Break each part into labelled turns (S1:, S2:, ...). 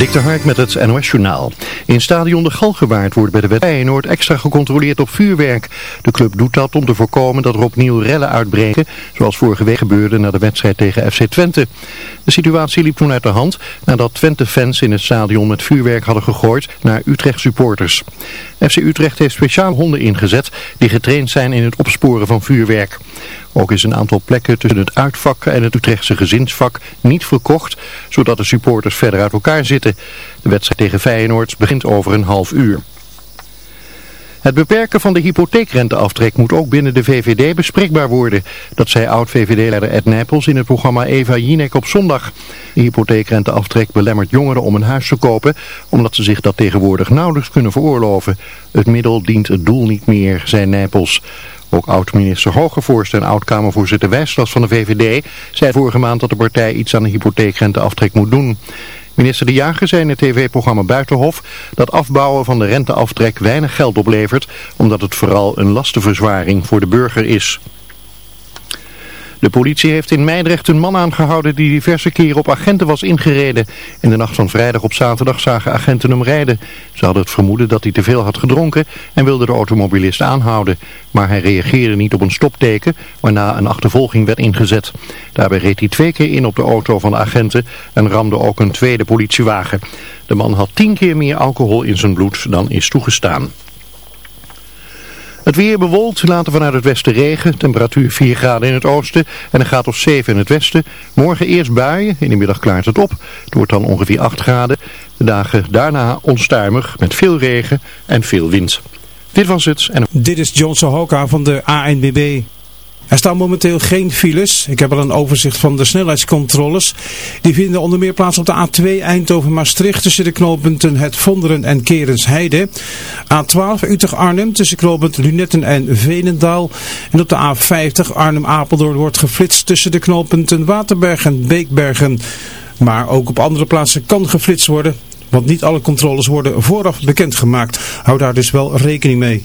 S1: Dik de Hark met het NOS-journaal. In stadion De Galgenwaard wordt bij de wedstrijd Feyenoord extra gecontroleerd op vuurwerk. De club doet dat om te voorkomen dat er opnieuw rellen uitbreken, zoals vorige week gebeurde na de wedstrijd tegen FC Twente. De situatie liep toen uit de hand nadat Twente-fans in het stadion met vuurwerk hadden gegooid naar Utrecht-supporters. FC Utrecht heeft speciaal honden ingezet die getraind zijn in het opsporen van vuurwerk. Ook is een aantal plekken tussen het uitvak en het Utrechtse gezinsvak niet verkocht, zodat de supporters verder uit elkaar zitten. De wedstrijd tegen Feyenoord begint over een half uur. Het beperken van de hypotheekrenteaftrek moet ook binnen de VVD bespreekbaar worden. Dat zei oud-VVD-leider Ed Nijpels in het programma Eva Jinek op zondag. De hypotheekrenteaftrek belemmert jongeren om een huis te kopen, omdat ze zich dat tegenwoordig nauwelijks kunnen veroorloven. Het middel dient het doel niet meer, zei Nijpels. Ook oud-minister Hogevorst en oud-Kamervoorzitter Wijslas van de VVD zei vorige maand dat de partij iets aan de hypotheekrenteaftrek moet doen. Minister De Jager zei in het tv-programma Buitenhof dat afbouwen van de renteaftrek weinig geld oplevert, omdat het vooral een lastenverzwaring voor de burger is. De politie heeft in Meidrecht een man aangehouden die diverse keren op agenten was ingereden. In de nacht van vrijdag op zaterdag zagen agenten hem rijden. Ze hadden het vermoeden dat hij te veel had gedronken en wilden de automobilist aanhouden. Maar hij reageerde niet op een stopteken, waarna een achtervolging werd ingezet. Daarbij reed hij twee keer in op de auto van de agenten en ramde ook een tweede politiewagen. De man had tien keer meer alcohol in zijn bloed dan is toegestaan. Het weer bewolkt, later vanuit het westen regen, temperatuur 4 graden in het oosten en een graad of 7 in het westen. Morgen eerst buien, in de middag klaart het op. Het wordt dan ongeveer 8 graden. De dagen daarna onstuimig met veel regen en veel wind. Dit was het. En...
S2: Dit is John Sohoka van de ANBB. Er staan momenteel geen files. Ik heb al een overzicht van de snelheidscontroles. Die vinden onder meer plaats op de A2 Eindhoven-Maastricht tussen de knooppunten Het Vonderen en Kerensheide. A12 Utrecht-Arnhem tussen knooppunt Lunetten en Venendaal. En op de A50 Arnhem-Apeldoorn wordt geflitst tussen de knooppunten Waterberg en Beekbergen. Maar ook op andere plaatsen kan geflitst worden. Want niet alle controles worden vooraf bekendgemaakt. Hou daar dus wel rekening mee.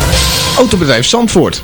S3: Autobedrijf Zandvoort.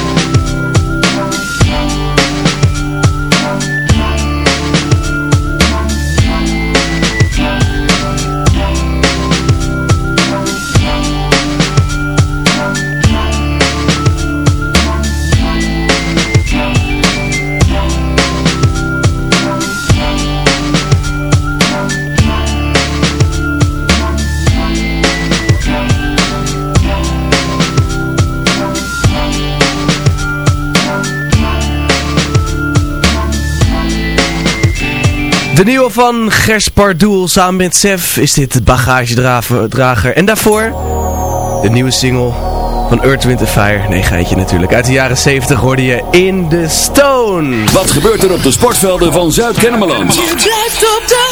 S4: De nieuwe van Gers Pardoel samen met Sef is dit de bagagedrager. En daarvoor de nieuwe single van Earth, Wind Fire. Nee, geitje natuurlijk. Uit de jaren 70 hoorde je In The Stone.
S5: Wat gebeurt er op de sportvelden van Zuid-Kennemerland?
S6: Je blijft op de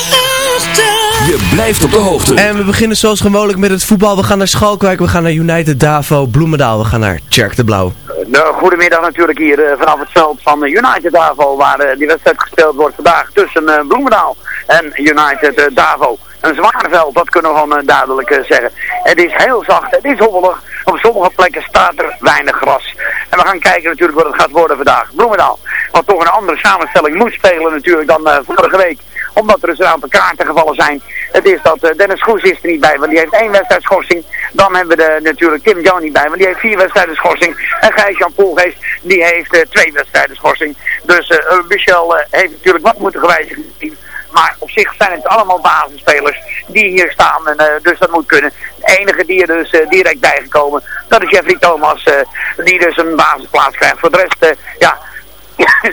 S6: hoogte.
S5: Je blijft op de hoogte.
S4: En we beginnen zoals gewoonlijk met het voetbal. We gaan naar Schalkwijk, we gaan naar United Davo, Bloemendaal. We gaan naar Tjerk de Blauw.
S7: Nou, goedemiddag natuurlijk hier uh, vanaf het veld van United Davo, waar uh, die wedstrijd gespeeld wordt vandaag tussen Bloemendaal en United Davo. Een zwaar veld, dat kunnen we gewoon duidelijk zeggen. Het is heel zacht, het is hobbelig. Op sommige plekken staat er weinig gras. En we gaan kijken natuurlijk wat het gaat worden vandaag. Bloemendaal, wat toch een andere samenstelling moet spelen natuurlijk dan vorige week omdat er een aantal kaarten gevallen zijn. Het is dat uh, Dennis Goes is er niet bij, want die heeft één wedstrijd schorsing. Dan hebben we de, natuurlijk Tim Jones niet bij, want die heeft vier wedstrijden schorsing. En Gijs-Jan Poelgeest, die heeft uh, twee wedstrijden schorsing. Dus uh, Michel heeft natuurlijk wat moeten gewijzigen. Maar op zich zijn het allemaal basisspelers die hier staan. En, dus dat moet kunnen. De enige die er dus direct bijgekomen, dat is Jeffrey Thomas. die dus een basisplaats krijgt. Voor de rest, ja,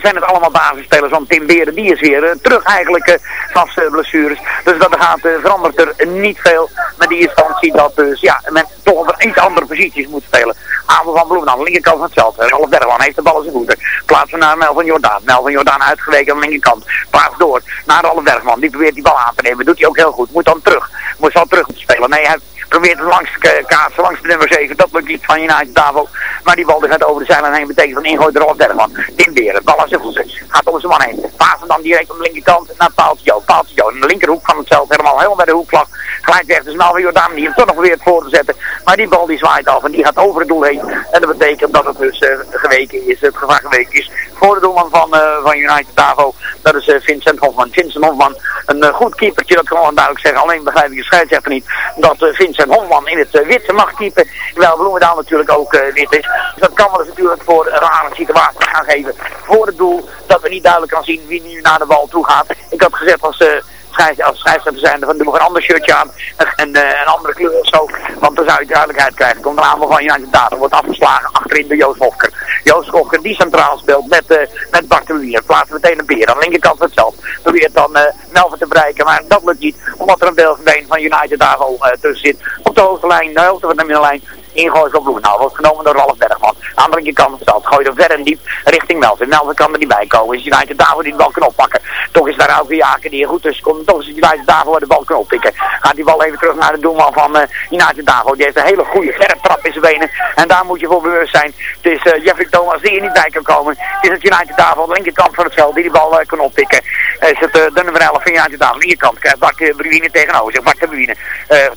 S7: zijn het allemaal basisspelers. Want Tim Beren die is weer terug eigenlijk van zijn blessures. Dus dat gaat, verandert er niet veel. Maar die instantie dat dus ja, men toch op iets andere posities moet spelen. Aanval van Bloemen aan de linkerkant van het veld. Ralf Bergman heeft de bal in zijn voeten. Plaatsen naar Melvin Jordaan. Melvin Jordaan uitgeweken aan de linkerkant. Paas door naar Ralf Bergman. Die probeert die bal aan te nemen. Doet hij ook heel goed. Moet dan terug. Moet zal terug spelen. Nee, hij probeert langs te kaatsen, langs de nummer 7. Dat lukt niet van United Davo. Maar die bal die gaat over de zijlijn heen. Betekent van ingooi de Rolf Bergman. Tim Beren, bal aan zijn Gaat over zijn man heen. Pasen dan direct op de linkerkant naar Paaltje Jo. Paaltje in de linkerhoek van het veld. Helemaal helemaal bij de hoekvlag. Glijdt weg. Dus Melvin Jordaan die hem toch nog probeert voor te zetten. Maar die bal die zwaait af en die gaat over het doel heen. En dat betekent dat het dus uh, geweken is. Het gevaar geweken is voor de doelman van, uh, van United Davo. Dat is uh, Vincent Hofman. Vincent Hofman, een goed keepertje, dat kan wel duidelijk zeggen. Alleen begrijp ik de scheidsrechter niet dat Vincent Hofman in het witte mag keeper. Terwijl Bloemendaal natuurlijk ook wit is. Dus dat kan wel eens natuurlijk voor een rare situatie gaan geven. Voor het doel dat we niet duidelijk kan zien wie nu naar de bal toe gaat. Ik had gezegd als als scheidsrechter zijn, doe nog een ander shirtje aan en uh, een andere kleur of zo. Want dan zou je duidelijkheid krijgen. Komt een aanval van United Data, wordt afgeslagen achterin door Joost Hofker. Joost Hofker die centraal speelt met, uh, met Bart de Wier. Plaatsen meteen een beer aan de linkerkant van het. Probeert dan uh, Melvin te bereiken, maar dat lukt niet. Omdat er een beelbeen van United Data tussen zit. Op de hoogte de hoogte van de middenlijn ingooien op Bloemendaal. Wordt genomen door Ralf Bergman. Aan de linkerkant van het veld. Gooit hem ver en diep richting Melvin. Melvin kan er niet bij komen. Is United daarvoor die de bal kan oppakken. Toch is daar ook een jaker die er goed tussen komt. Toch is United daarvoor de bal kan oppikken. Gaat die bal even terug naar de doelman van uh, United daarvoor. Die heeft een hele goede verre trap in zijn benen. En daar moet je voor bewust zijn. Het is uh, Jeffrey Thomas die er niet bij kan komen. Het is het United daarvoor aan de linkerkant van het veld die die bal uh, kan oppikken. is het de nummer 11 van United daarvoor. Linkerkant krijgt Bart de Bruine tegenover zich. Bart de Bruine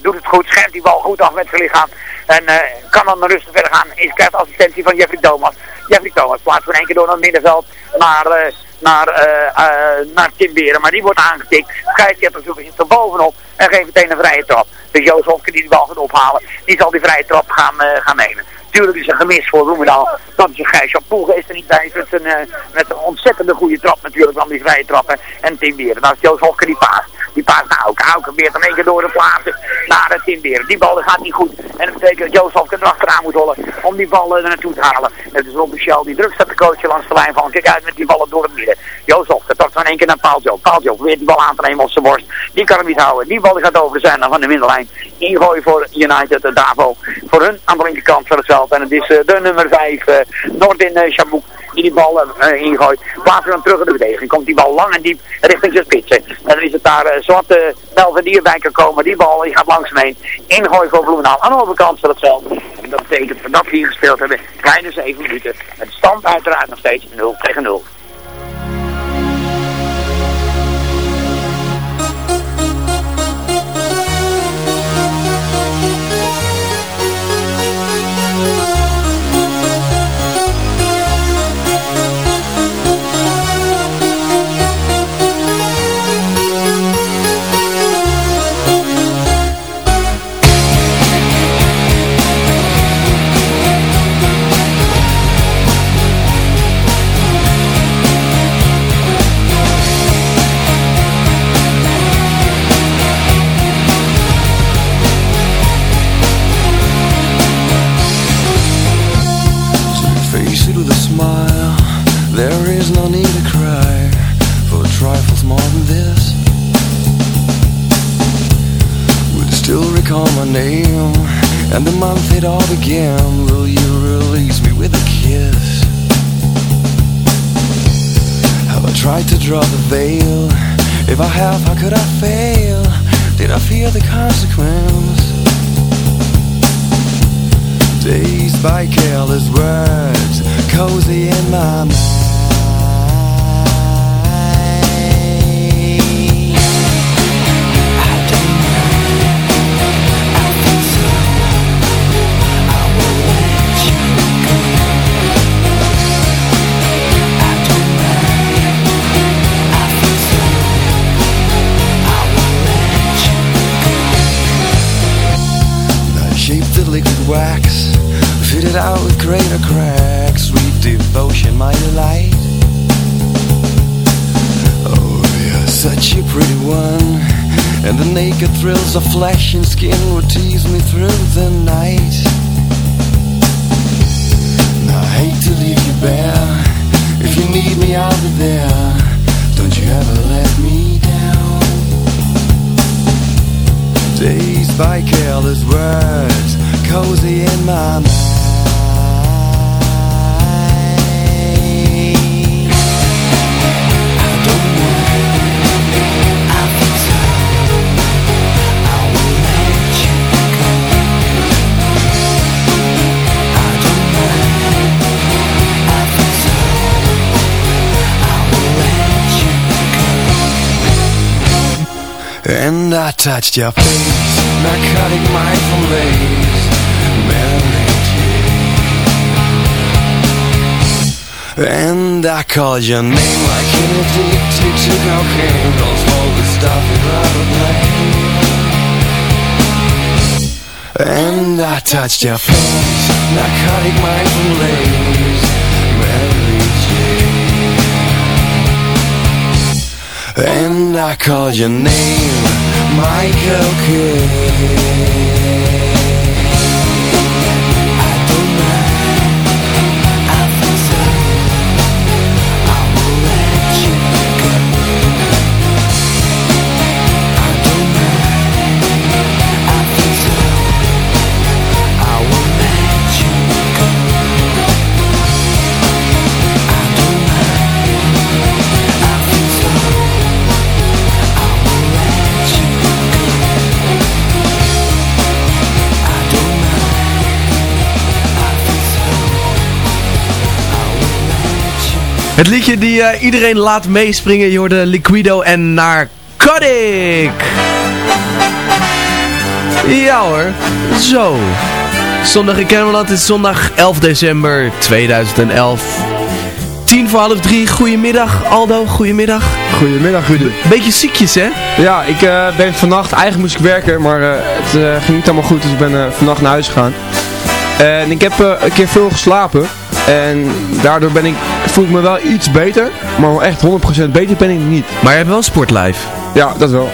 S7: doet het goed. Schermt die bal goed af met zijn lichaam. En kan dan rustig verder gaan. Is krijgt assistentie van Jeffrey Thomas. Jeffrey Thomas plaatst voor één keer door naar het middenveld naar, uh, naar, uh, naar Tim Beren. Maar die wordt aangetikt. Scheidsrechter zit er bovenop en geeft meteen een vrije trap. Dus Joost Hofke die de bal gaat ophalen, die zal die vrije trap gaan, gaan nemen. Tuurlijk is een gemis voor Roemendaal. Dat is een Gijs Poelge is er niet bij. Met een, met een ontzettende goede trap natuurlijk van die vrije trappen. En Tim Beren. Dat is Joost Hofke die paast. Paast naar Auken. Auken probeert hem één keer door te plaatsen naar het Tim Beren. Die bal gaat niet goed. En dat betekent dat Hofke er achteraan moet hollen om die bal er naartoe te halen. Het is Michel die druk staat de coach langs de lijn van. Kijk uit met die ballen door het midden. Joost Hofke trakt van één keer naar. Paul Joop probeert die bal aan te nemen op zijn borst. Die kan hem niet houden. Die bal gaat over de zijn van de middenlijn. Ingooi voor United en Davo. Voor hun aan de linkerkant van het. En het is uh, de nummer 5, uh, Noordin uh, Chabouk die bal uh, ingooit. Plaatsen dan terug in de verdediging. Komt die bal lang en diep richting zijn spitsen. En dan is het daar uh, zwarte Melvin die kan komen. Die bal die gaat langs mee. Ingooi voor Bloemendaal aan de overkant van het veld. En dat betekent dat we hier gespeeld hebben. Kleine 7 minuten. Het stand uiteraard nog steeds 0 tegen 0.
S8: Tried to draw the veil? If I have, how could I fail? Did I fear the consequence? Dazed by careless words Cozy in my mind And the thrills of flesh and skin Would tease me through the night Now I hate to leave you bare If you need me, I'll be there. Don't you ever let me down. Dazed by careless words, cozy in my mind. And I touched your face, narcotic mindful lace, melody. And I called your name like an addicted to cocaine. Don't the stuff you'd rather play. And I touched your face, narcotic mindful lace, And I call your name, Michael Kidd.
S4: Het liedje die eh, iedereen laat meespringen. Je hoorde Liquido en Narcotic. Ja hoor. Zo. Zondag in Kennemerland is zondag 11 december 2011. Tien voor half drie. Goedemiddag Aldo. Goedemiddag.
S9: Goedemiddag Rudy.
S4: Beetje ziekjes hè?
S9: Ja, ik eh, ben vannacht, eigenlijk moest ik werken, maar eh, het ging niet allemaal goed, dus ik ben vannacht naar huis gegaan. En ik heb een keer veel geslapen en daardoor ben ik, voel ik me wel iets beter, maar echt 100% beter ben ik niet.
S4: Maar je hebt wel een sportlife.
S9: Ja, dat wel.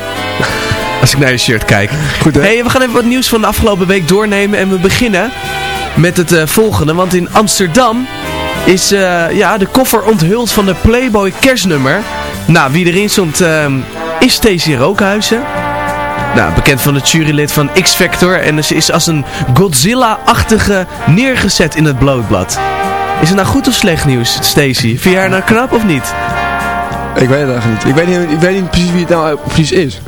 S4: Als ik naar je shirt kijk.
S9: Goed hè?
S4: Hey, we gaan even wat nieuws van de afgelopen week doornemen. En we beginnen met het eh, volgende. Want in Amsterdam is eh, ja, de koffer onthuld van de Playboy kerstnummer. Nou, wie erin stond ehm, is Stacey Rookhuizen. Nou, bekend van het jurylid van X-Factor. En ze is als een Godzilla-achtige neergezet in het blootblad. Is het nou goed of slecht nieuws, Stacey? Vind je haar nou knap of niet?
S9: Ik weet het eigenlijk niet. Ik weet niet, ik weet niet precies wie het nou precies is.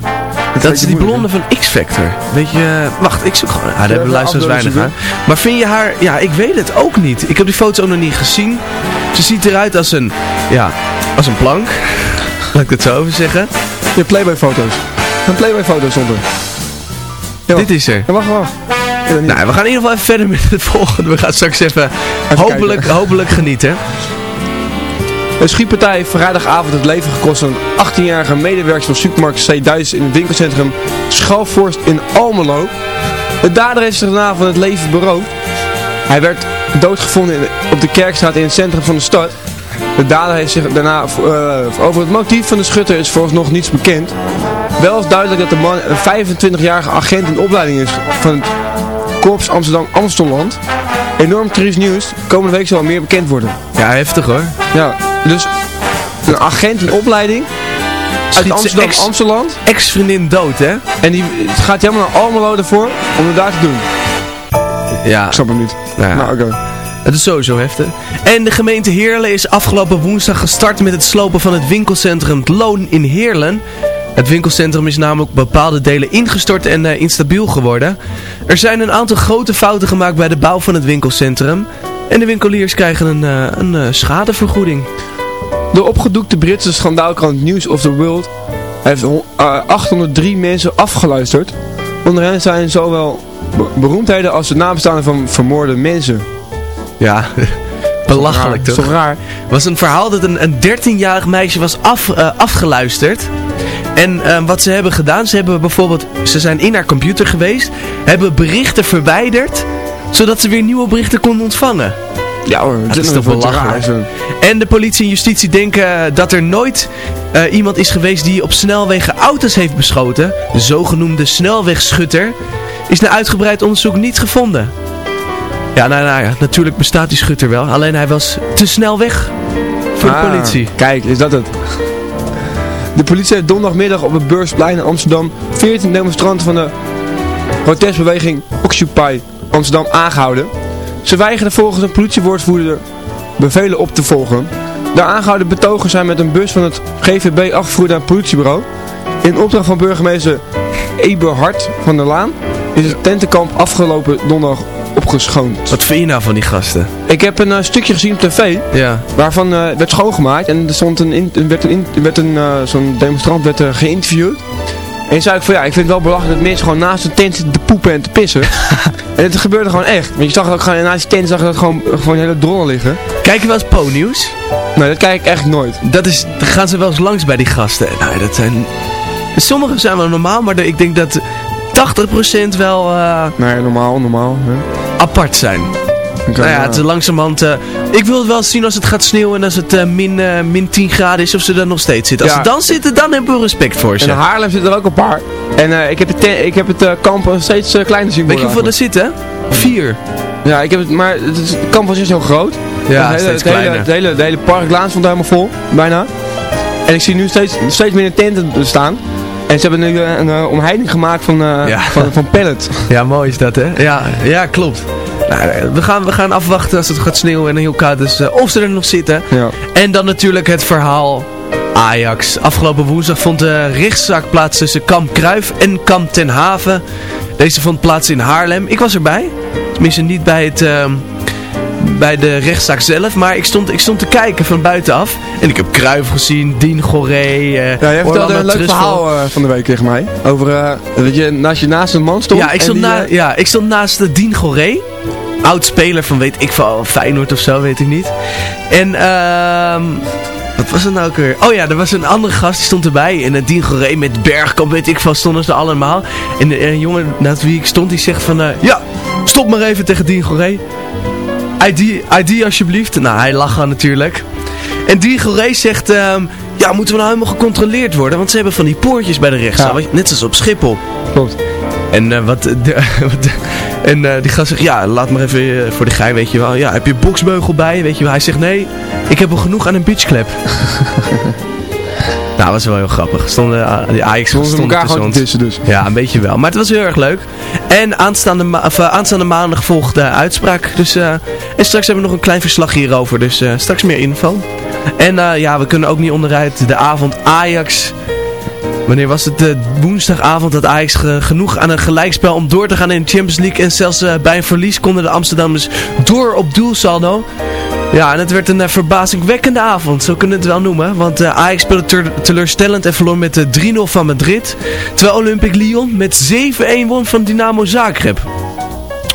S4: Dat is die blonde van X-Factor. Weet je, wacht, ik zoek gewoon. Ah, daar hebben we luisteraars weinig
S9: ze
S4: aan. Maar vind je haar, ja, ik weet het ook niet. Ik heb die foto ook nog niet gezien. Ze ziet eruit als een, ja, als een plank. Laat ik het zo over zeggen.
S9: Je hebt Playboy foto's. Een Playboy foto stond er. Ja,
S4: Dit is er.
S9: Ja, wacht wacht.
S4: Nou, we gaan in ieder geval even verder met het volgende. We gaan straks even, hopelijk,
S9: kijken.
S4: hopelijk genieten.
S9: Een schietpartij heeft vrijdagavond het leven gekost aan een 18-jarige medewerker van supermarkt C1000 in het winkelcentrum Schalvorst in Almelo. De dader heeft zich daarna van het leven beroofd. Hij werd doodgevonden in, op de Kerkstraat in het centrum van de stad. De dader heeft zich daarna eh, over het motief van de schutter is vooralsnog niets bekend. Wel is duidelijk dat de man een 25-jarige agent in opleiding is van het Korps Amsterdam Amstelland. Enorm triest nieuws. Komende week zal er meer bekend worden.
S4: Ja, heftig hoor.
S9: Ja, dus een agent in opleiding uit Amsterdam,
S4: ex-
S9: Amsterdam.
S4: Ex-vriendin dood, hè?
S9: En die het gaat helemaal naar Almelo ervoor om het daar te doen.
S4: Ja.
S9: Ik snap hem niet.
S4: Nou ja.
S9: Nou, oké.
S4: Het is sowieso heftig. En de gemeente Heerlen is afgelopen woensdag gestart met het slopen van het winkelcentrum Het Loon in Heerlen. Het winkelcentrum is namelijk op bepaalde delen ingestort en eh, instabiel geworden. Er zijn een aantal grote fouten gemaakt bij de bouw van het winkelcentrum. En de winkeliers krijgen een, eh, een eh, schadevergoeding.
S9: De opgedoekte Britse schandaalkrant News of the World heeft ho- eh, 803 mensen afgeluisterd. Onder hen zijn zowel be- beroemdheden als de nabestaanden van vermoorde mensen.
S4: Ja, belachelijk toch?
S9: toch raar?
S4: was een verhaal dat een, een 13-jarig meisje was af, afgeluisterd. En eh, wat ze hebben gedaan, ze hebben bijvoorbeeld, ze zijn in haar computer geweest, hebben berichten verwijderd, zodat ze weer nieuwe berichten konden ontvangen.
S9: Ja hoor,
S4: Dat is toch belachelijk.
S9: zo.
S4: En de politie en justitie denken eh, dat er nooit eh, iemand is geweest die op snelwegen auto's heeft beschoten. De zogenoemde snelwegschutter is na uitgebreid onderzoek niet gevonden. Ja, nou, nou ja, natuurlijk bestaat die schutter wel, alleen hij was te snel weg voor de
S9: Ah,
S4: politie.
S9: Kijk, is dat het. De politie heeft donderdagmiddag op het Beursplein in Amsterdam 14 demonstranten van de protestbeweging Occupy Amsterdam aangehouden. Ze weigerden volgens een politiewoordvoerder bevelen op te volgen. De aangehouden betogers zijn met een bus van het GVB afgevoerd naar het politiebureau. In opdracht van burgemeester Eberhard van der Laan is het tentenkamp afgelopen donderdag opgeschoond.
S4: Wat vind je nou van die gasten?
S9: Ik heb een eh, stukje gezien op tv
S4: Ja.
S9: waarvan eh, werd schoongemaakt en er stond een, in, er werd een, er werd een eh, zo'n demonstrant werd, geïnterviewd. En zei ik van ja, ik vind het wel belachelijk dat mensen gewoon naast de tent zitten te poepen en te pissen. en het gebeurde gewoon echt. Want je zag ook gewoon naast die tent zag je dat gewoon, gewoon hele drollen liggen.
S4: Kijk je wel eens Po-nieuws?
S9: Nee, dat kijk ik eigenlijk nooit.
S4: Dat is, daar gaan ze wel eens langs bij die gasten. Nou, dat zijn... Sommige zijn wel normaal, maar de- ik denk dat 80% wel
S9: Nee, normaal, normaal. Hè.
S4: Apart zijn. Nou ja,
S9: ja.
S4: het is langzamerhand... eh, ik wil het wel zien als het gaat sneeuwen en als het eh, min, eh, min 10 graden is, of ze er nog steeds zitten. Als
S9: Ja.
S4: ze dan zitten, dan hebben we respect voor ze.
S9: in Haarlem zitten er ook een paar. En ik heb het, ik heb het kamp steeds kleiner zien
S4: Weet je
S9: worden.
S4: hoeveel er zitten? Vier.
S9: Ja, ik heb het, maar het, is- het kamp was echt zo groot.
S4: Ja,
S9: het hele, het hele, het hele, de hele parklaan stond helemaal vol, bijna. En ik zie nu steeds, steeds minder tenten staan. En ze hebben nu eh, een eh, omheining gemaakt van, eh
S4: Ja.
S9: van, van pallet.
S4: Ja, mooi is dat, hè? Ja, ja klopt. Nou, we, gaan, we gaan afwachten als het gaat sneeuwen en heel koud is, of ze er nog zitten.
S9: Ja.
S4: En dan natuurlijk het verhaal Ajax. Afgelopen woensdag vond de rechtszaak plaats tussen Kamp Kruif en Kamp Ten Haven. Deze vond plaats in Haarlem. Ik was erbij. Tenminste niet bij, het, ehm, bij de rechtszaak zelf, maar ik stond, ik stond te kijken van buitenaf. En ik heb Kruif gezien, Dien Goré, eh
S9: Ja, jij vertelde een leuk verhaal eh, van de week tegen mij. Over eh, dat je naast, je naast een man stond.
S4: Ja, ik
S9: en
S4: stond,
S9: die,
S4: na, ja, ik stond naast de Dien Goré. Oud speler van weet ik veel, Feyenoord of zo, weet ik niet. En ehm wat was het nou ook weer? Oh ja, er was een andere gast, die stond erbij. En Dien Goré met Bergkamp, weet ik veel, stonden ze allemaal. En een jongen naast wie ik stond, die zegt van... ja, stop maar even tegen Dien Goré. ID, ID alsjeblieft. Nou, hij lachte natuurlijk. En Dien Goré zegt... ehm, ja, moeten we nou helemaal gecontroleerd worden? Want ze hebben van die poortjes bij de rechtszaal. Net zoals op Schiphol.
S9: Klopt.
S4: En, eh, wat, de, wat en eh, die gast zegt, ja, laat maar even eh, voor de gein, weet je wel. Ja, heb je een boksbeugel bij, weet je wel. Hij zegt, nee, ik heb al genoeg aan een beachclap. nou, dat was wel heel grappig. Stonden, uh, die Ajax
S9: Stonden
S4: stonden
S9: elkaar
S4: tussen
S9: gewoon
S4: ons.
S9: dus.
S4: Ja, een beetje wel. Maar het was heel erg leuk. En aanstaande, ma of, eh, aanstaande maandag volgt de uitspraak. Dus, eh, en straks hebben we nog een klein verslag hierover. Dus eh, straks meer info. En eh, ja, we kunnen ook niet onderuit de avond Ajax... Wanneer was het? Woensdagavond had Ajax ge- genoeg aan een gelijkspel om door te gaan in de Champions League. En zelfs eh, bij een verlies konden de Amsterdammers door op doelsaldo. Ja, en het werd een eh, verbazingwekkende avond, zo kunnen we het wel noemen. Want eh, Ajax speelde teleurstellend en verloor met de 3-0 van Madrid. Terwijl Olympic Lyon met 7-1 won van Dynamo Zagreb.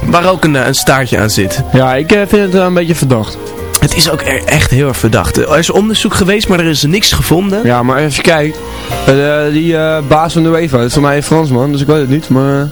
S4: Waar ook een, eh, een staartje aan zit.
S9: Ja, ik eh, vind het wel een beetje verdacht.
S4: Het is ook e- echt heel erg verdacht. Er is onderzoek geweest, maar er is niks gevonden.
S9: Ja, maar kijkt, eh, die eh, baas van de UEFA, dat is voor mij een Fransman, dus ik weet het niet, maar...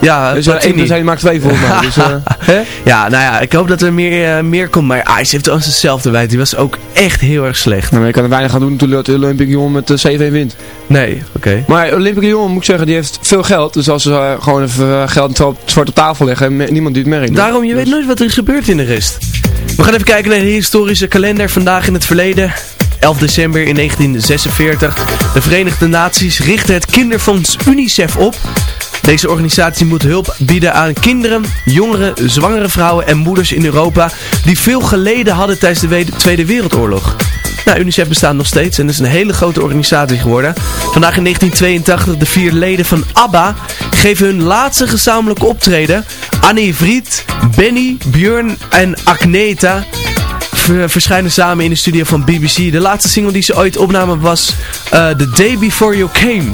S4: Ja,
S9: dus. 1 plus 1 maakt 2 volgens mij, dus... eh, hè?
S4: Ja, nou ja, ik hoop dat er meer, eh, meer komt. Maar Ajax heeft ook hetzelfde wijd. Die was ook echt heel erg slecht.
S9: Nou, maar je kan er weinig aan doen toen de Olympic Lyon met uh, 7-1 wint.
S4: Nee, oké.
S9: Maar Olympic Lyon, moet ik zeggen, die heeft veel geld. Dus als ze gewoon even geld zwart op tafel leggen, niemand die het merkt.
S4: Daarom, je
S9: dus...
S4: weet nooit wat er gebeurt in de rest. We gaan even kijken naar de historische kalender vandaag in het verleden. 11 december in 1946. De Verenigde Naties richten het kinderfonds UNICEF op. Deze organisatie moet hulp bieden aan kinderen, jongeren, zwangere vrouwen en moeders in Europa die veel geleden hadden tijdens de Tweede Wereldoorlog. Nou, UNICEF bestaat nog steeds en is een hele grote organisatie geworden. Vandaag in 1982 de vier leden van ABBA geven hun laatste gezamenlijke optreden. Annie Vriet, Benny, Björn en Agneta verschijnen samen in de studio van BBC. De laatste single die ze ooit opnamen was uh, The Day Before You Came.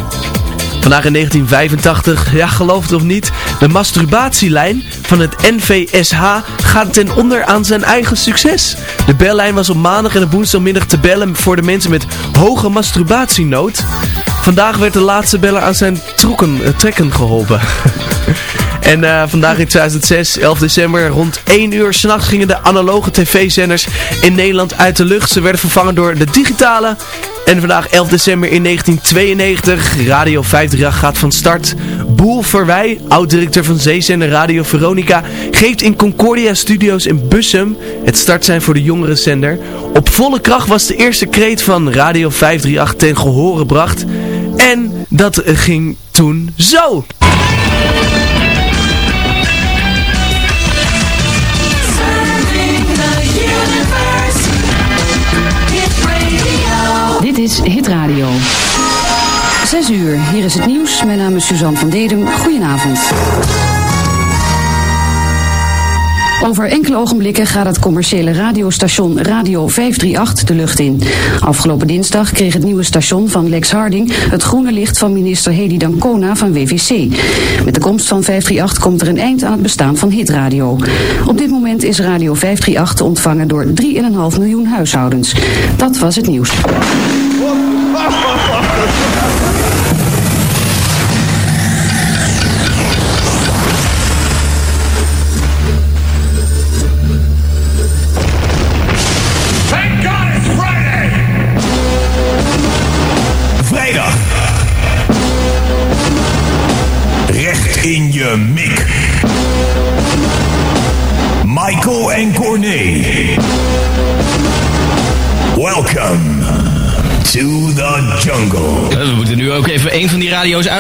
S4: Vandaag in 1985, ja geloof het of niet, de masturbatielijn van het NVSH gaat ten onder aan zijn eigen succes. De bellijn was op maandag en op woensdagmiddag te bellen voor de mensen met hoge masturbatienood. Vandaag werd de laatste beller aan zijn trokken, uh, trekken geholpen. En uh, vandaag in 2006, 11 december, rond 1 uur s'nachts gingen de analoge tv-zenders in Nederland uit de lucht. Ze werden vervangen door de digitale. En vandaag 11 december in 1992, Radio 538 gaat van start. Boel Verwij, oud-directeur van Zeezender Radio Veronica, geeft in Concordia Studios in Bussum het startsein voor de jongere zender. Op volle kracht was de eerste kreet van Radio 538 ten gehore gebracht. En dat ging toen zo.
S10: Dit is Hit Radio. 6 uur, hier is het nieuws. Mijn naam is Suzanne van Dedem. Goedenavond. Over enkele ogenblikken gaat het commerciële radiostation Radio 538 de lucht in. Afgelopen dinsdag kreeg het nieuwe station van Lex Harding het groene licht van minister Hedy Dancona van WVC. Met de komst van 538 komt er een eind aan het bestaan van hitradio. Op dit moment is Radio 538 te ontvangen door 3,5 miljoen huishoudens. Dat was het nieuws.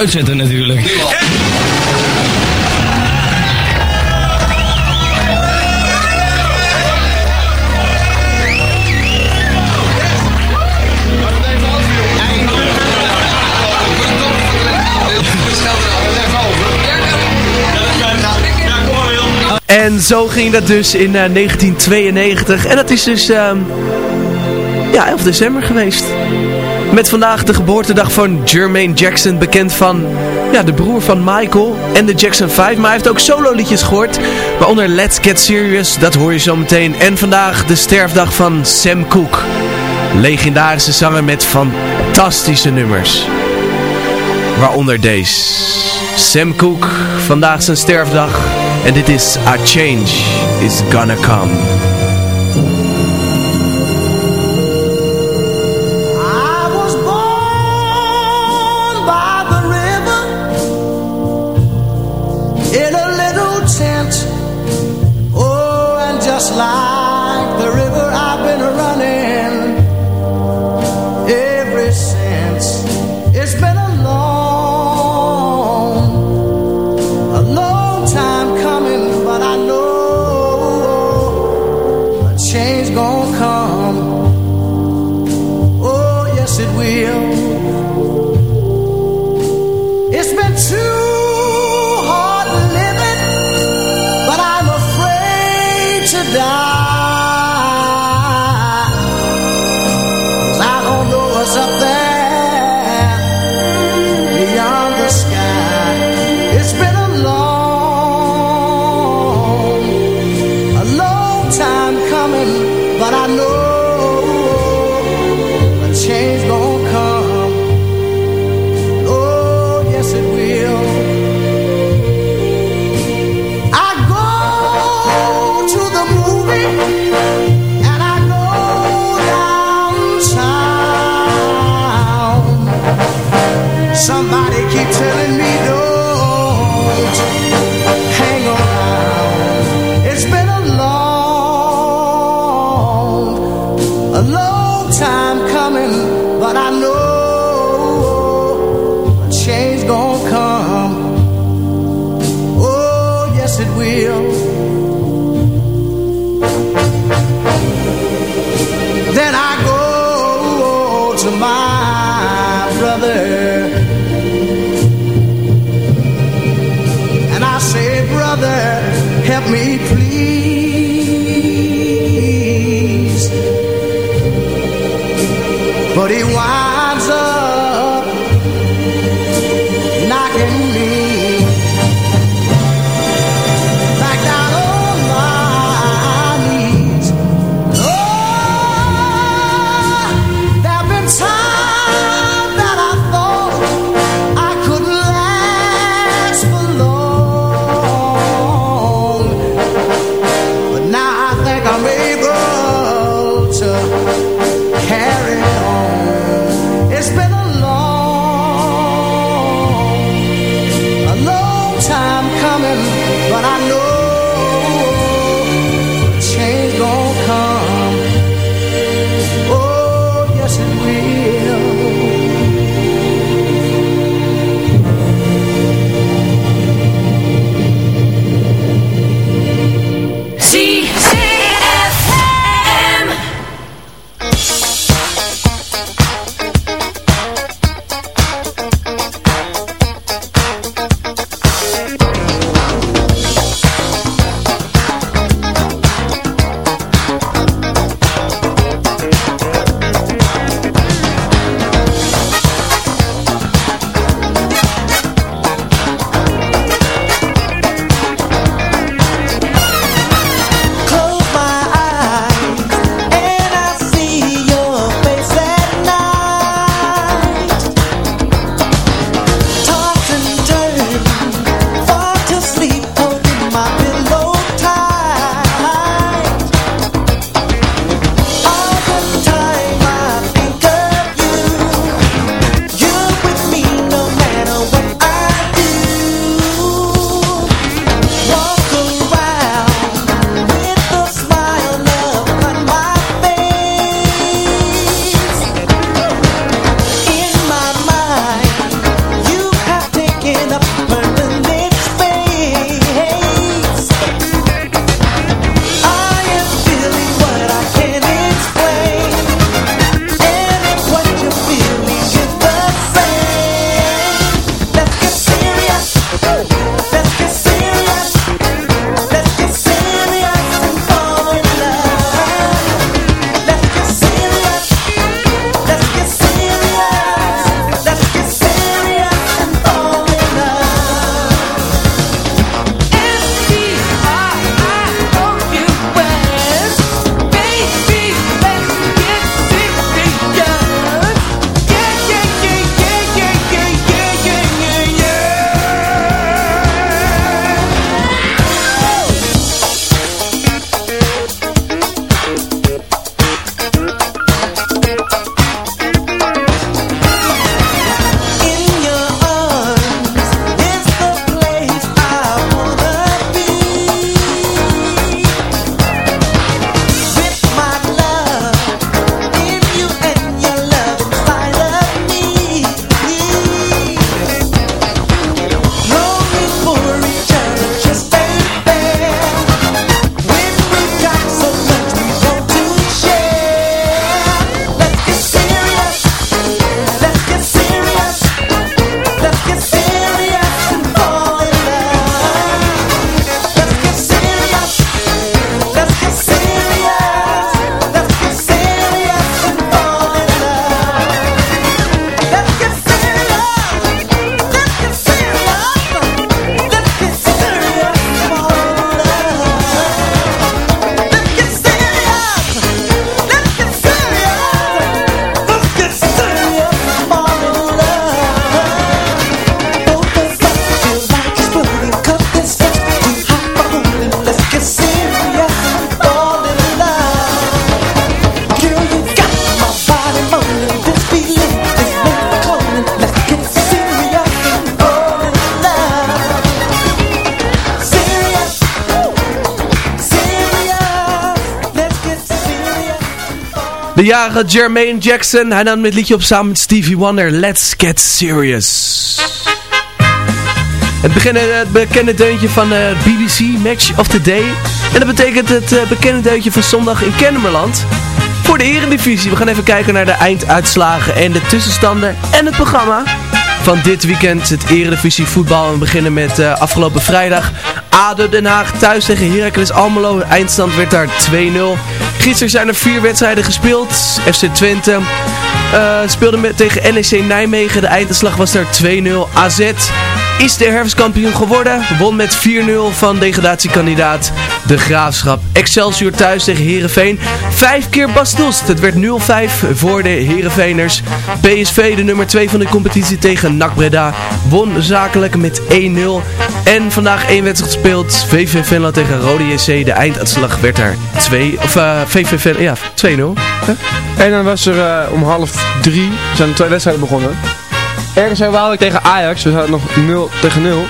S11: Uitzetten natuurlijk.
S4: En zo ging dat dus in eh, 1992. En dat is dus ehm, ja, 11 december geweest. Met vandaag de geboortedag van Jermaine Jackson, bekend van ja, de broer van Michael en de Jackson 5. Maar hij heeft ook solo liedjes gehoord, waaronder Let's Get Serious, dat hoor je zo meteen. En vandaag de sterfdag van Sam Cooke, legendarische zanger met fantastische nummers. Waaronder deze. Sam Cooke, vandaag zijn sterfdag. En dit is A Change Is Gonna Come.
S12: To my brother. And I say, Brother, help me
S4: De jarige Jermaine Jackson. Hij nam dit liedje op samen met Stevie Wonder. Let's Get Serious. Het, begin, het bekende deuntje van de eh, BBC Match of the Day. En dat betekent het uh, bekende deuntje van zondag in Kennemerland. Voor de Eredivisie. We gaan even kijken naar de einduitslagen en de tussenstanden en het programma van dit weekend. Het Eredivisie voetbal. We beginnen met uh, afgelopen vrijdag. ADO Den Haag thuis tegen Heracles Almelo. eindstand werd daar 2-0. Gisteren zijn er vier wedstrijden gespeeld. FC Twente uh, speelde met, tegen NEC Nijmegen. De einduitslag was daar 2-0. AZ is de herfstkampioen geworden. Won met 4-0 van degradatiekandidaat De Graafschap. Excelsior thuis tegen Herenveen. Vijf keer Bastos. Het werd 0-5 voor de Herenveeners. PSV, de nummer 2 van de competitie tegen NAC Breda. Won zakelijk met 1-0. En vandaag één wedstrijd gespeeld. VV Venlo tegen Rode JC. De einduitslag werd daar 2. Of uh, eh, VV Venlo, ja, 2-0.
S9: En dan was er uh, om half 3 zijn er twee wedstrijden begonnen. RKC Waalwijk tegen Ajax. We zaten nog 0 tegen 0.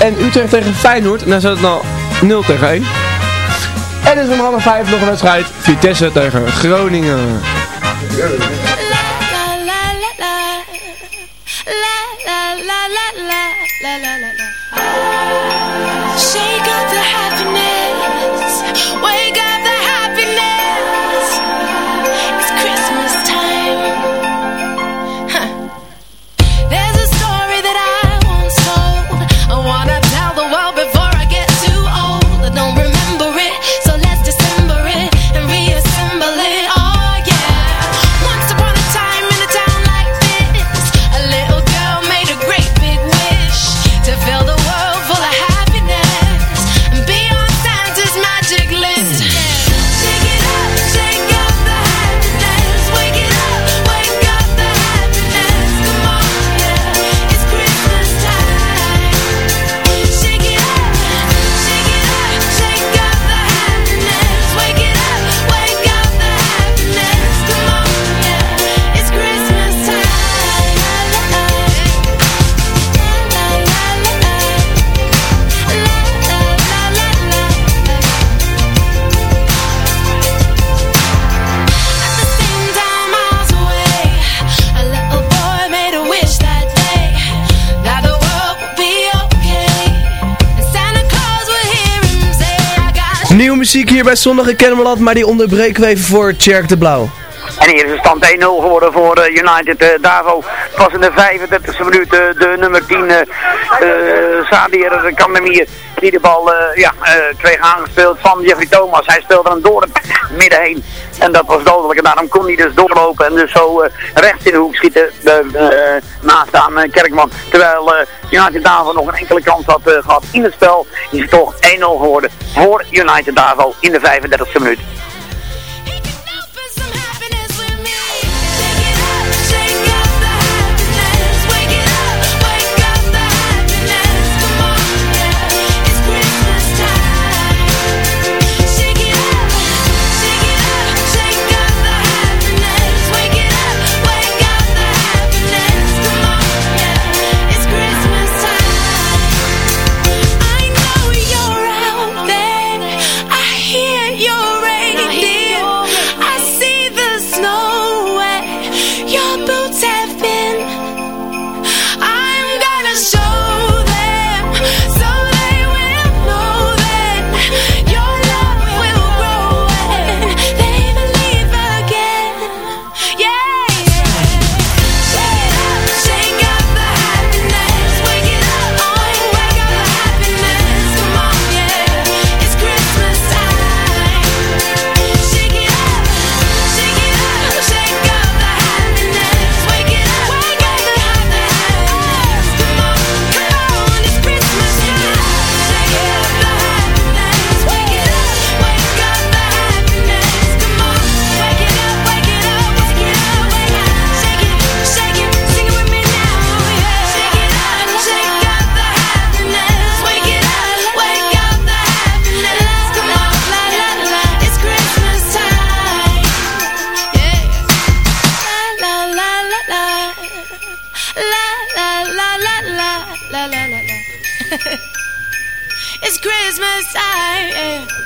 S9: En Utrecht tegen Feyenoord. En dan staat het nou 0 tegen 1. En is om half 5 nog een wedstrijd. Vitesse tegen Groningen.
S6: Shake up the happiness.
S4: Muziek hier bij Zondag in maar die onderbreken we even voor Tjerk de Blauw.
S7: En hier is de stand 1-0 geworden voor eh, United eh, Davo. Pas in de 35e minuut eh, de nummer 10 uh, Sadir Kandemir die de bal ja, kreeg aangespeeld van Jeffrey Thomas. Hij speelde hem door het midden heen. En dat was dodelijk. En daarom kon hij dus doorlopen en dus zo eh, rechts in de hoek schieten eh, naast aan eh, Kerkman. Terwijl eh, United Davo nog een enkele kans had eh, gehad in het spel. Is het toch 1-0 geworden voor United Davo in de 35e minuut.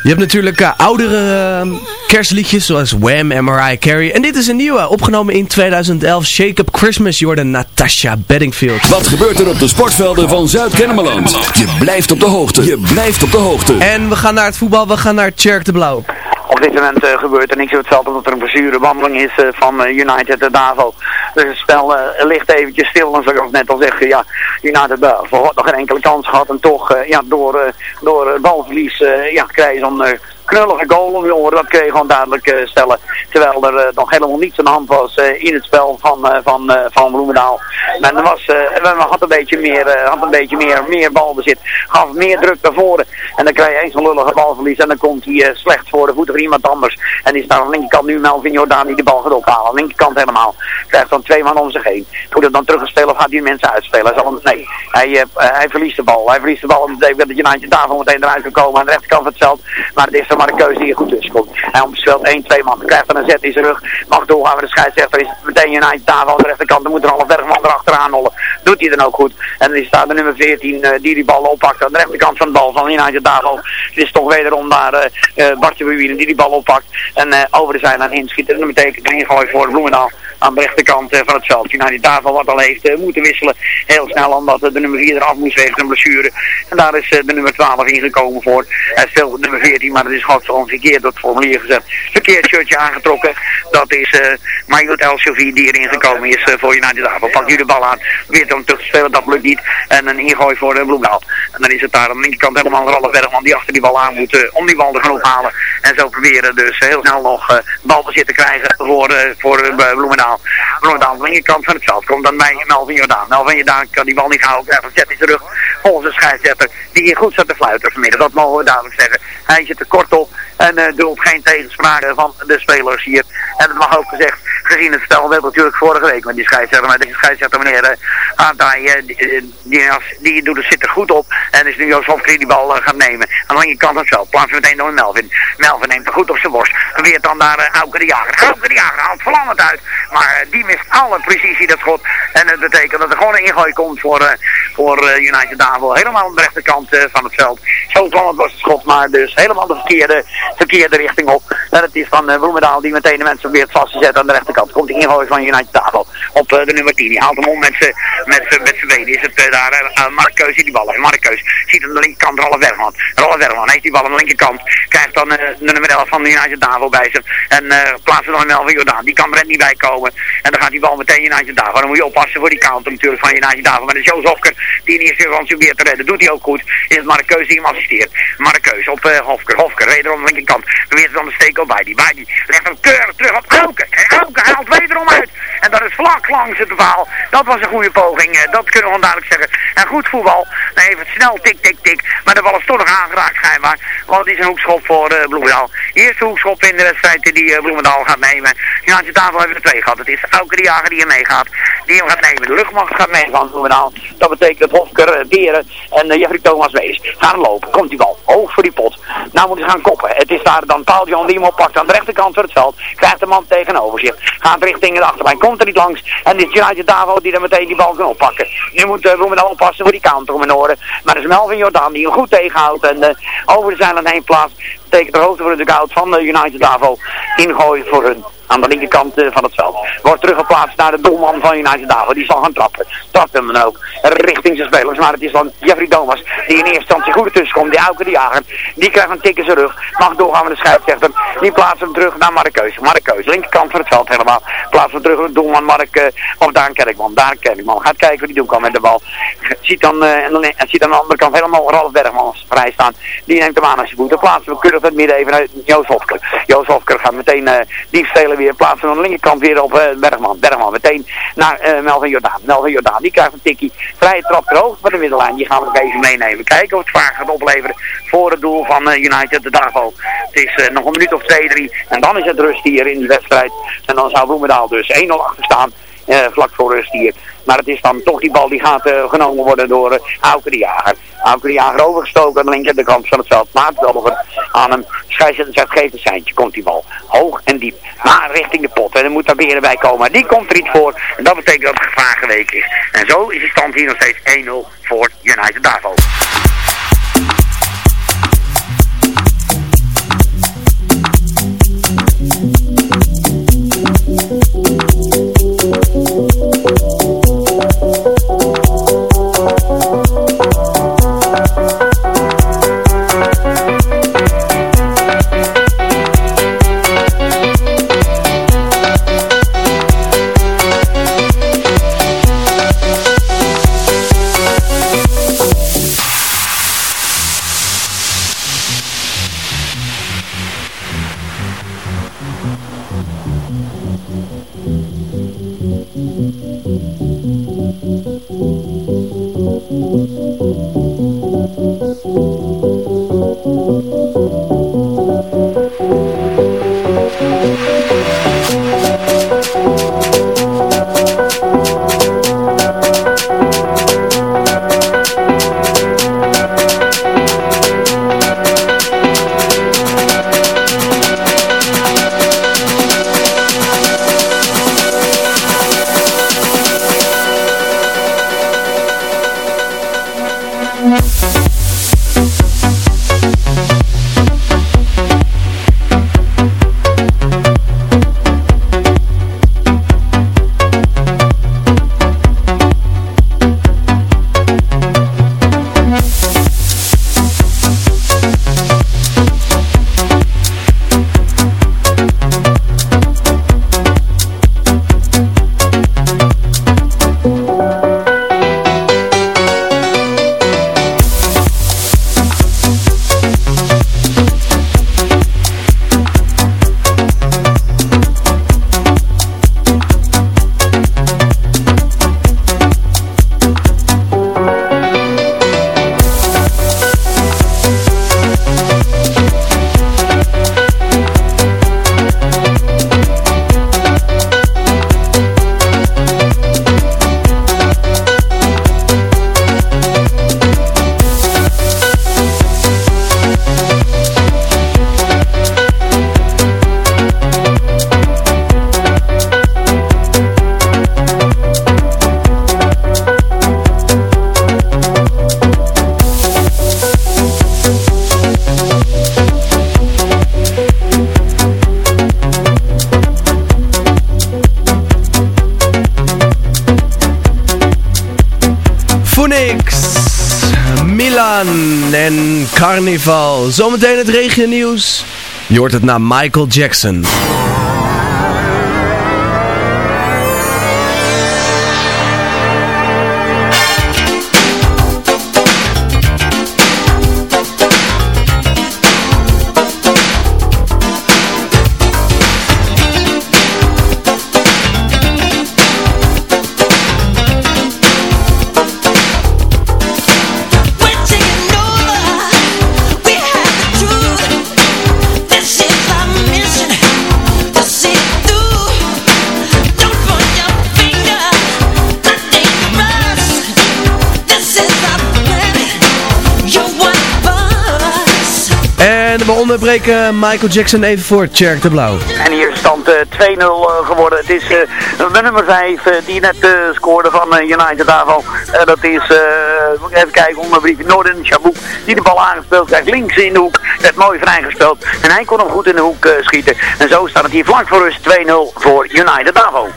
S4: Je hebt natuurlijk eh, oudere eh, kerstliedjes zoals Wham en Mariah Carey. En dit is een nieuwe, opgenomen in 2011. Shake Up Christmas, Jordan Natasha Bedingfield.
S5: Wat gebeurt er op de sportvelden van Zuid-Kennemerland? Je blijft op de hoogte. Je blijft op de hoogte.
S4: En we gaan naar het voetbal, we gaan naar Tjerk de Blauw.
S7: Op dit moment eh, gebeurt er niks op het veld omdat er een blessurewandeling is eh, van eh, United en Davo. Dus het spel ligt eventjes stil en zoals ik net al zeg, ja, United Davo had nog geen enkele kans gehad en toch ja, door, door balverlies ja, krijg je zo'n eh, knullige goal, jongen, dat kun je gewoon duidelijk eh, stellen. Terwijl er eh, nog helemaal niets aan de hand was eh, in het spel van, van, van Bloemendaal. Men was, men had een beetje meer, had een beetje meer, meer balbezit, gaf meer druk naar voren. En dan krijg je eens een lullige balverlies en dan komt hij slecht voor de voeten van iemand anders. En die staat aan de linkerkant nu Melvin Jordaan die de bal gaat ophalen. Aan de linkerkant helemaal. Krijgt dan twee man om zich heen. Moet het dan terugspelen of gaat hij mensen uitspelen? Zal hem- nee, hij, hij verliest de bal. Hij verliest de bal dat betekent dat United daarvan meteen eruit kan komen aan de rechterkant van het veld. Maar het is er Mark Keus die er goed tussen komt. Hij omspeelt 1-2 man. Krijgt dan een zet in zijn rug. Mag doorgaan met de scheidsrechter. Is het meteen een eind aan de rechterkant. Dan moet er al een Bergman erachteraan hollen. Doet hij dan ook goed. En dan staat de nummer 14 eh, die die bal oppakt aan de rechterkant van de bal van United Davo. Het is toch wederom daar eh eh, Bartje Bewielen die die bal oppakt. En over de zijlijn inschiet. En dat betekent een ingooi voor Bloemendaal aan de rechterkant eh, van het veld. United Davo wat al heeft eh, moeten wisselen. Heel snel omdat de nummer 4 eraf moest wegens een blessure. En daar is eh, de nummer 12 ingekomen voor. Hij speelt nummer 14, maar dat is gewoon verkeerd het formulier gezet. Verkeerd shirtje aangetrokken. Dat is eh Mayout El Sylvie die erin gekomen is voor United Davo. Pakt nu de bal aan. Weer om terug te spelen, dat lukt niet. En een ingooi voor uh, Bloemendaal. En dan is het daar aan de linkerkant helemaal Ralf Bergman die achter die bal aan moet. om die bal te gaan ophalen. En zo proberen dus heel snel nog balbezit te krijgen voor, voor Bloemendaal. Bloemendaal aan de linkerkant van het veld. Komt dan bij Melvin Jordaan. Melvin Jordaan kan die bal niet houden. Een zet in zijn rug. Volgens de scheidsrechter die hier goed zat te fluiten vanmiddag. Dat mogen we duidelijk zeggen. Hij zit er kort op. En uh, doet geen tegenspraak van de spelers hier. En het mag ook gezegd, gezien het spel, hebben natuurlijk vorige week met die scheidsrechter, maar deze scheidsrechter meneer uh, Aantaai, die, die, die, doet zit er goed op. En is nu Joost Hofkrie die bal uh, gaat nemen. Aan de linkerkant van het veld, plaatsen meteen door Melvin. Melvin neemt er goed op zijn borst. Probeert dan daar uh, de Jager. Auke de Jager haalt verlammend uit. Maar die mist alle precisie dat schot. En dat betekent dat er gewoon een ingooi komt voor, voor United Davo. Helemaal aan de rechterkant van het veld. Zo vlammend was het schot, maar dus helemaal de verkeerde, verkeerde richting op. En het is van Bloemendaal die meteen de mensen probeert vast te zetten aan de rechterkant. Komt de ingooi van United Tafel op de nummer 10. Die haalt hem om met zijn met, benen. Is het daar uh, Mark Keus die bal heeft. Mark Keus ziet aan de linkerkant Rolle Werman. Rolle Werman heeft die bal aan de linkerkant. Krijgt dan de nummer 11 van United Tafel bij zich. En plaatst er dan Melvin Jordaan. Die kan er niet bij komen. En dan gaat die bal meteen United Tafel. Dan moet je oppassen voor die counter natuurlijk van United Tafel. Maar de Joos Hofker die in eerste instantie probeert te redden. Doet hij ook goed. Is het Mark Keus die hem assisteert. Mark Keus op Hofker. Hofker wederom aan de linkerkant. Probeert dan de steek op bij die. Bij die legt hem keurig terug op Auken. En Auken haalt wederom uit. En dat is vlak langs het verhaal. Dat was een goede poging. Dat kunnen we onduidelijk zeggen. En goed voetbal. Dan even snel tik, tik, tik. Maar de bal is toch nog aangeraakt schijnbaar. Want het is een hoekschop voor uh, Bloemendaal. Eerste hoekschop in de wedstrijd die uh, Bloemendaal gaat nemen. Nu aan de hebben we er twee gehad. Het is de Jager die hem meegaat. Die hem gaat nemen. De luchtmacht gaat mee van Bloemendaal. Dat betekent dat Hofker, uh, Beren en uh, Jeffrey Thomas Wees gaan lopen. Komt die bal. Hoog voor die pot. Nou moet hij gaan koppen. Het is daar dan Paul Jan die hem oppakt aan de rechterkant van het veld. Krijgt de man tegenover zich. Gaat richting de achterbijn. Komt er niet langs. En is United Davo die dan meteen die bal kan oppakken. Nu moet uh, Bloemendaal oppassen voor die counter om in orde. Maar dat is Melvin Jordaan die hem goed tegenhoudt. En uh, over de zijlijn heen plaatst. Betekent de hoogte voor de dugout van uh, United Davo. Ingooien voor hun aan de linkerkant uh, van het veld. Wordt teruggeplaatst naar de doelman van United Davo. Die zal gaan trappen. Trapt hem dan ook richting zijn spelers. Maar het is dan Jeffrey Thomas die in eerste instantie goed ertussen komt. Die Auken de Jager. Die krijgt een tik in zijn rug. Mag doorgaan met de scheidsrechter. Die plaatst hem terug naar Mark Keus. Mark Keus, linkerkant van het veld helemaal. Plaatst hem terug naar de doelman Mark, uh, of Daan Kerkman. Daan Kerkman. Gaat kijken wat hij doen kan met de bal. Ziet dan, uh, en dan en ziet aan de andere kant helemaal Ralf Bergman vrij staan. Die neemt hem aan als je moet. Dan plaatsen we keurig het midden even naar Joost Hofker. Joost Hofker gaat meteen die spelen weer plaatsen aan de linkerkant weer op uh, Bergman. Bergman meteen naar uh, Melvin Jordaan. Melvin Jordaan, die krijgt een tikkie. Vrije trap ter hoogte van de middenlijn. Die gaan we even meenemen. Kijken of het vaak gaat opleveren voor het doel van uh, United de Davo. Het is nog een minuut of twee, drie. En dan is het rust hier in die wedstrijd. En dan zou Bloemendaal dus 1-0 achter staan. vlak voor rust hier. Maar het is dan toch die bal die gaat genomen worden door uh, de Jager. Auke de Jager overgestoken aan de linkerkant van het veld. Nog aan hem. Scheidsrechter zegt geef een seintje. Komt die bal. Hoog en diep. Maar richting de pot. En er moet daar weer bij komen. Maar die komt er niet voor. En dat betekent dat het gevaar geweken is. En zo is de stand hier nog steeds 1-0 voor United Davo.
S4: Carnival. Zometeen het regionieuws. Je hoort het naar Michael Jackson. Onderbreken Michael Jackson even voor Tjerk de Blauw.
S6: En hier is stand eh, 2-0 eh, geworden. Het is eh, de nummer 5 die net eh, scoorde van eh, United. Eh, dat is, eh, even kijken, onder briefje Norden Chabouk. Die de bal aangespeeld krijgt links in de hoek. Werd mooi vrijgespeeld. En hij kon hem goed in de hoek eh, schieten. En zo staat het hier vlak voor rust 2-0 voor United Davo.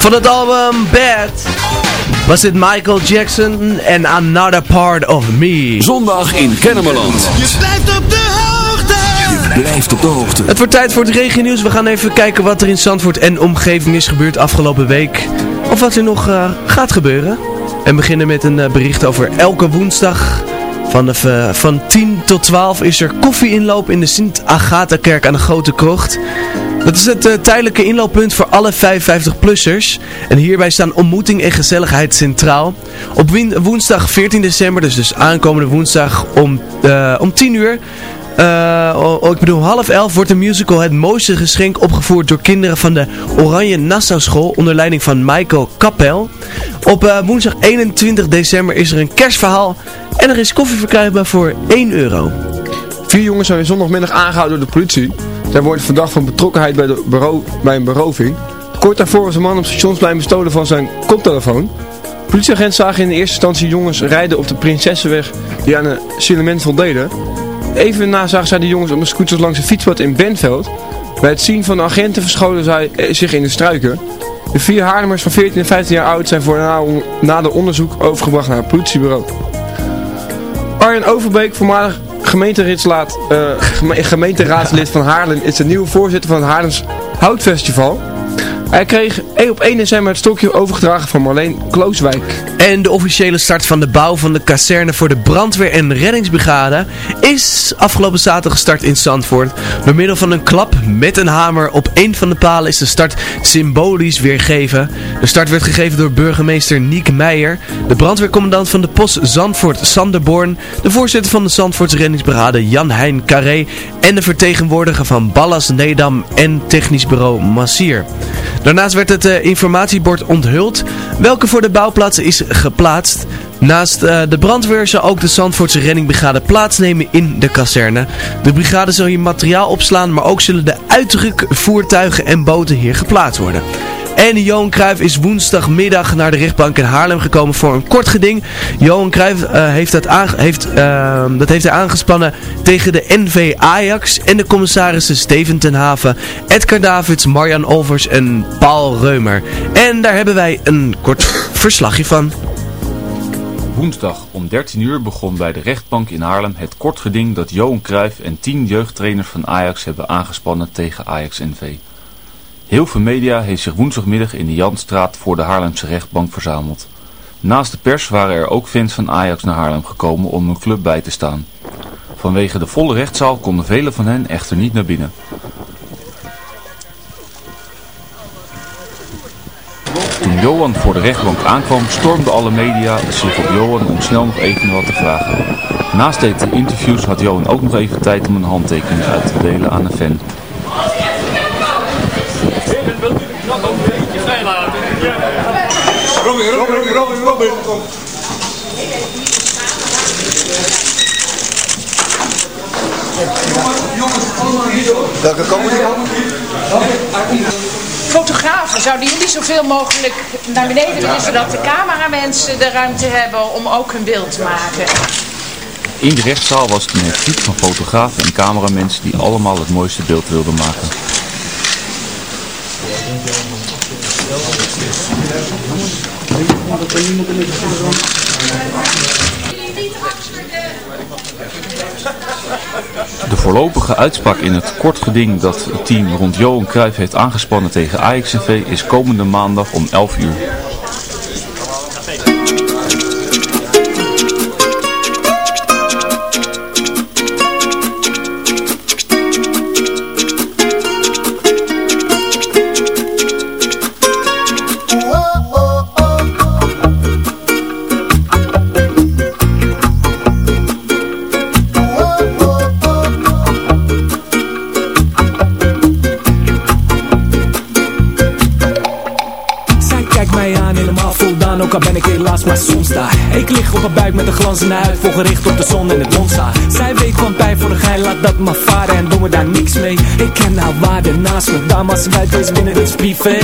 S4: Van het album Bad was dit Michael Jackson en Another Part of Me.
S5: Zondag in Kennemerland.
S13: Je blijft op de hoogte.
S5: Je blijft op de hoogte.
S4: Het wordt tijd voor het regionieuws. We gaan even kijken wat er in Zandvoort en omgeving is gebeurd afgelopen week. Of wat er nog eh, gaat gebeuren. En beginnen met een eh, bericht over elke woensdag. Vanaf, eh, van 10 tot 12 is er koffieinloop in de Sint-Agatha-kerk aan de Grote Krocht. Dat is het eh, tijdelijke inlooppunt voor alle 55-plussers. En hierbij staan ontmoeting en gezelligheid centraal. Op woensdag 14 december, dus, dus aankomende woensdag om, eh, om 10 uur... oh, ik bedoel, half elf wordt de musical Het Mooiste Geschenk opgevoerd door kinderen van de Oranje Nassau School onder leiding van Michael Kappel. Op woensdag 21 december is er een kerstverhaal en er is koffie verkrijgbaar voor 1 euro.
S9: Vier jongens zijn zondagmiddag aangehouden door de politie. Zij worden verdacht van betrokkenheid bij, de bij een beroving. Kort daarvoor was een man op stationsplein bestolen van zijn koptelefoon. Politieagenten zagen in de eerste instantie jongens rijden op de Prinsessenweg die aan een signalement voldeden. Even na zagen zij de jongens op een scooter langs een fietspad in Benveld. Bij het zien van de agenten verscholen zij eh, zich in de struiken. De vier Haarlemmers van 14 en 15 jaar oud zijn voor na, nader onderzoek overgebracht naar het politiebureau. Arjen Overbeek, voormalig gemeenteraadslid van Haarlem, is de nieuwe voorzitter van het Haarlems Houtfestival. Hij kreeg op 1 december het stokje overgedragen van Marleen Klooswijk.
S4: En de officiële start van de bouw van de kazerne voor de brandweer- en reddingsbrigade is afgelopen zaterdag gestart in Zandvoort. Door middel van een klap met een hamer op een van de palen is de start symbolisch weergegeven. De start werd gegeven door burgemeester Niek Meijer, de brandweercommandant van de post Zandvoort Sander Born, de voorzitter van de Zandvoortse reddingsbrigade Jan Hein Carré en de vertegenwoordiger van Ballas Nedam en technisch bureau Massier. Daarnaast werd het eh, informatiebord onthuld, welke voor de bouwplaats is geplaatst. Naast eh, de brandweer zal ook de Zandvoortse reddingbrigade plaatsnemen in de kazerne. De brigade zal hier materiaal opslaan, maar ook zullen de uitrukvoertuigen en boten hier geplaatst worden. En Johan Cruijff is woensdagmiddag naar de rechtbank in Haarlem gekomen voor een kort geding. Johan Cruijff eh, heeft, dat, heeft, eh, dat heeft hij aangespannen tegen de NV Ajax en de commissarissen Steven ten Edgar Davids, Marjan Olvers en Paul Reumer. En daar hebben wij een kort verslagje van.
S14: Woensdag om 13 uur begon bij de rechtbank in Haarlem het kort geding dat Johan Cruijff en 10 jeugdtrainers van Ajax hebben aangespannen tegen Ajax NV. Heel veel media heeft zich woensdagmiddag in de Janstraat voor de Haarlemse rechtbank verzameld. Naast de pers waren er ook fans van Ajax naar Haarlem gekomen om hun club bij te staan. Vanwege de volle rechtszaal konden velen van hen echter niet naar binnen. Toen Johan voor de rechtbank aankwam, stormden alle media zich op Johan om snel nog even wat te vragen. Naast deze interviews had Johan ook nog even tijd om een handtekening uit te delen aan een fan.
S15: Robin, Robin, Robin, Robin, kom.
S16: Welke komen die
S17: Fotografen, zouden jullie zoveel mogelijk naar beneden willen, zodat de cameramensen de ruimte hebben om ook hun beeld te maken?
S14: In de rechtszaal was het een hectiek van fotografen en cameramensen die allemaal het mooiste beeld wilden maken. De voorlopige uitspraak in het kort geding dat het team rond Johan Cruijff heeft aangespannen tegen Ajax NV is komende maandag om 11 uur.
S18: Helaas maar soms daar. Ik lig op een buik met een glanzende huid, vol gericht op de zon en het monza Zij weet van pijn voor de gein, laat dat maar varen en doen we daar niks mee. Ik ken haar waarde naast me, dames buiten is binnen, is privé.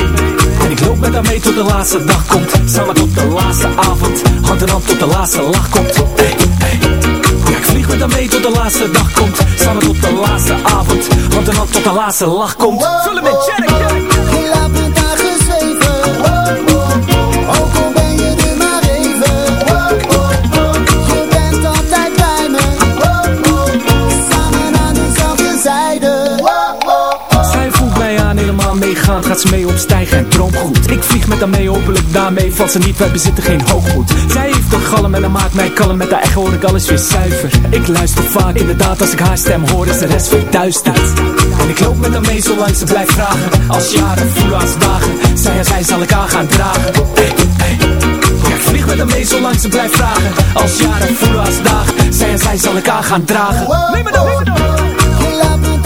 S18: En ik loop met haar mee tot de laatste dag komt, samen tot de laatste avond Hand in hand tot de laatste lach komt. Ja, ik vlieg met haar mee tot de laatste dag komt. Samen tot de laatste avond Want in hand tot de laatste lach komt. Vul hem in, check, meegaan Gaat ze mee op stijgen en droomgoed. Ik vlieg met haar mee, hopelijk daarmee valt ze niet Wij bezitten geen hoogmoed. Zij heeft een galm en dat maakt mij kalm Met haar echo hoor ik alles weer zuiver. Ik luister vaak, inderdaad als ik haar stem hoor Is de rest verduisterd. En ik loop met haar mee zolang ze blijft vragen. Als jaren voelen als dagen Zij en zij zal ik aan gaan dragen. Ik vlieg met haar mee zolang ze blijft vragen. Als jaren voelen als dagen Zij en zij zal ik aan gaan dragen. Neem me door, neem me door